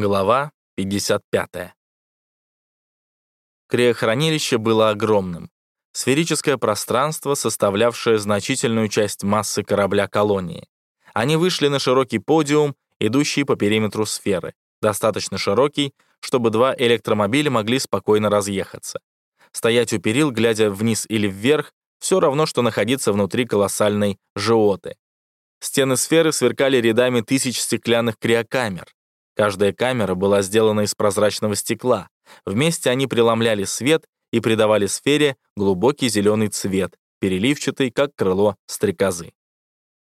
Глава 55. Криохранилище было огромным. Сферическое пространство, составлявшее значительную часть массы корабля колонии. Они вышли на широкий подиум, идущий по периметру сферы, достаточно широкий, чтобы два электромобиля могли спокойно разъехаться. Стоять у перил, глядя вниз или вверх, все равно, что находиться внутри колоссальной жиоты. Стены сферы сверкали рядами тысяч стеклянных криокамер. Каждая камера была сделана из прозрачного стекла. Вместе они преломляли свет и придавали сфере глубокий зеленый цвет, переливчатый, как крыло стрекозы.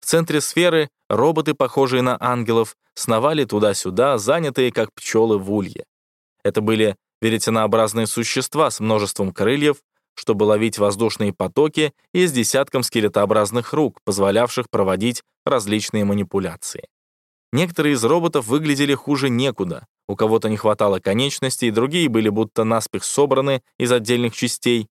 В центре сферы роботы, похожие на ангелов, сновали туда-сюда, занятые, как пчелы в улье. Это были веретенообразные существа с множеством крыльев, чтобы ловить воздушные потоки и с десятком скелетообразных рук, позволявших проводить различные манипуляции. Некоторые из роботов выглядели хуже некуда. У кого-то не хватало конечностей, другие были будто наспех собраны из отдельных частей.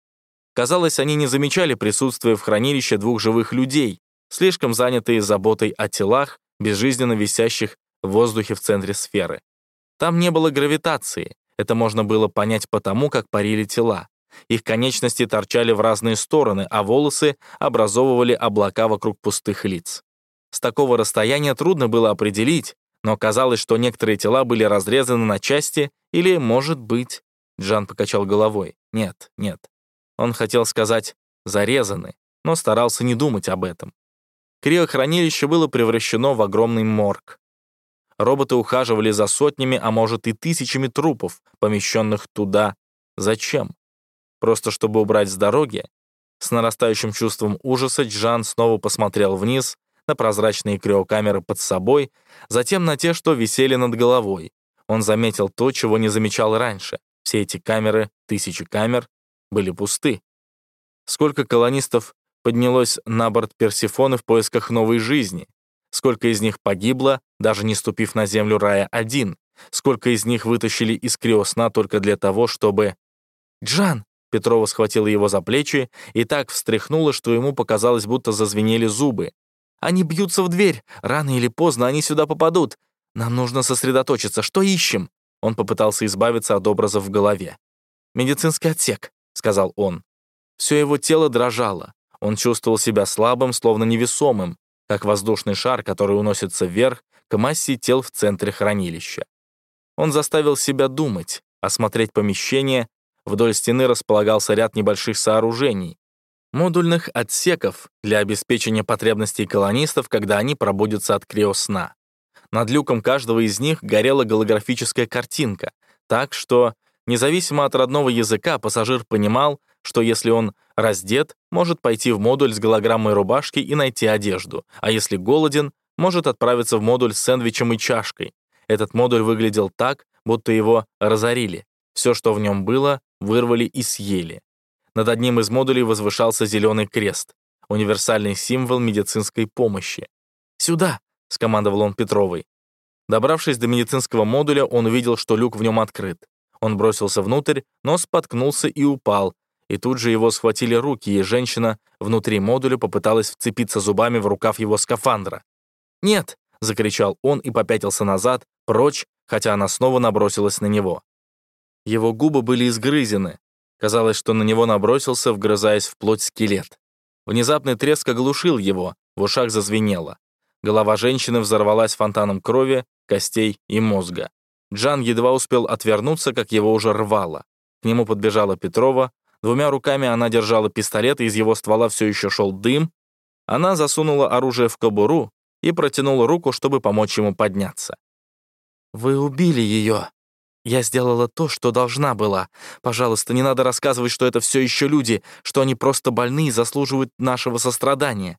Казалось, они не замечали присутствия в хранилище двух живых людей, слишком занятые заботой о телах, безжизненно висящих в воздухе в центре сферы. Там не было гравитации. Это можно было понять потому, как парили тела. Их конечности торчали в разные стороны, а волосы образовывали облака вокруг пустых лиц. С такого расстояния трудно было определить, но казалось, что некоторые тела были разрезаны на части или, может быть... Джан покачал головой. Нет, нет. Он хотел сказать «зарезаны», но старался не думать об этом. Криохранилище было превращено в огромный морг. Роботы ухаживали за сотнями, а может и тысячами трупов, помещенных туда. Зачем? Просто чтобы убрать с дороги? С нарастающим чувством ужаса Джан снова посмотрел вниз на прозрачные криокамеры под собой, затем на те, что висели над головой. Он заметил то, чего не замечал раньше. Все эти камеры, тысячи камер, были пусты. Сколько колонистов поднялось на борт Персифоны в поисках новой жизни? Сколько из них погибло, даже не ступив на землю рая один? Сколько из них вытащили из криосна только для того, чтобы... «Джан!» Петрова схватила его за плечи и так встряхнула, что ему показалось, будто зазвенели зубы. Они бьются в дверь. Рано или поздно они сюда попадут. Нам нужно сосредоточиться. Что ищем?» Он попытался избавиться от образов в голове. «Медицинский отсек», — сказал он. Все его тело дрожало. Он чувствовал себя слабым, словно невесомым, как воздушный шар, который уносится вверх к массе тел в центре хранилища. Он заставил себя думать, осмотреть помещение. Вдоль стены располагался ряд небольших сооружений, модульных отсеков для обеспечения потребностей колонистов, когда они пробудятся от криосна. Над люком каждого из них горела голографическая картинка, так что, независимо от родного языка, пассажир понимал, что если он раздет, может пойти в модуль с голограммой рубашки и найти одежду, а если голоден, может отправиться в модуль с сэндвичем и чашкой. Этот модуль выглядел так, будто его разорили. Все, что в нем было, вырвали и съели. Над одним из модулей возвышался зеленый крест, универсальный символ медицинской помощи. «Сюда!» — скомандовал он Петровой. Добравшись до медицинского модуля, он увидел, что люк в нем открыт. Он бросился внутрь, но споткнулся и упал, и тут же его схватили руки, и женщина внутри модуля попыталась вцепиться зубами в рукав его скафандра. «Нет!» — закричал он и попятился назад, прочь, хотя она снова набросилась на него. Его губы были изгрызены, Казалось, что на него набросился, вгрызаясь в плоть скелет. Внезапный треск оглушил его, в ушах зазвенело. Голова женщины взорвалась фонтаном крови, костей и мозга. Джан едва успел отвернуться, как его уже рвало. К нему подбежала Петрова. Двумя руками она держала пистолет, и из его ствола все еще шел дым. Она засунула оружие в кобуру и протянула руку, чтобы помочь ему подняться. «Вы убили ее», я сделала то, что должна была. Пожалуйста, не надо рассказывать, что это все еще люди, что они просто больны и заслуживают нашего сострадания».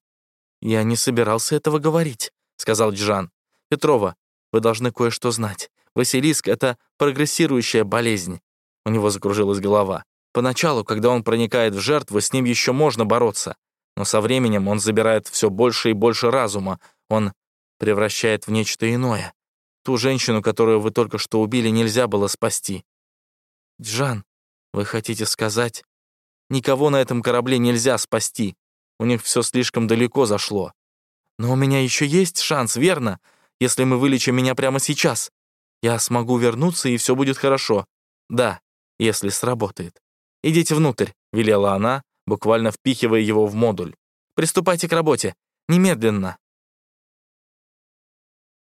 «Я не собирался этого говорить», — сказал Джан. «Петрова, вы должны кое-что знать. Василиск — это прогрессирующая болезнь». У него закружилась голова. Поначалу, когда он проникает в жертву, с ним еще можно бороться. Но со временем он забирает все больше и больше разума. Он превращает в нечто иное. Ту женщину, которую вы только что убили, нельзя было спасти. Джан, вы хотите сказать? Никого на этом корабле нельзя спасти. У них все слишком далеко зашло. Но у меня еще есть шанс, верно? Если мы вылечим меня прямо сейчас. Я смогу вернуться, и все будет хорошо. Да, если сработает. «Идите внутрь», — велела она, буквально впихивая его в модуль. «Приступайте к работе. Немедленно».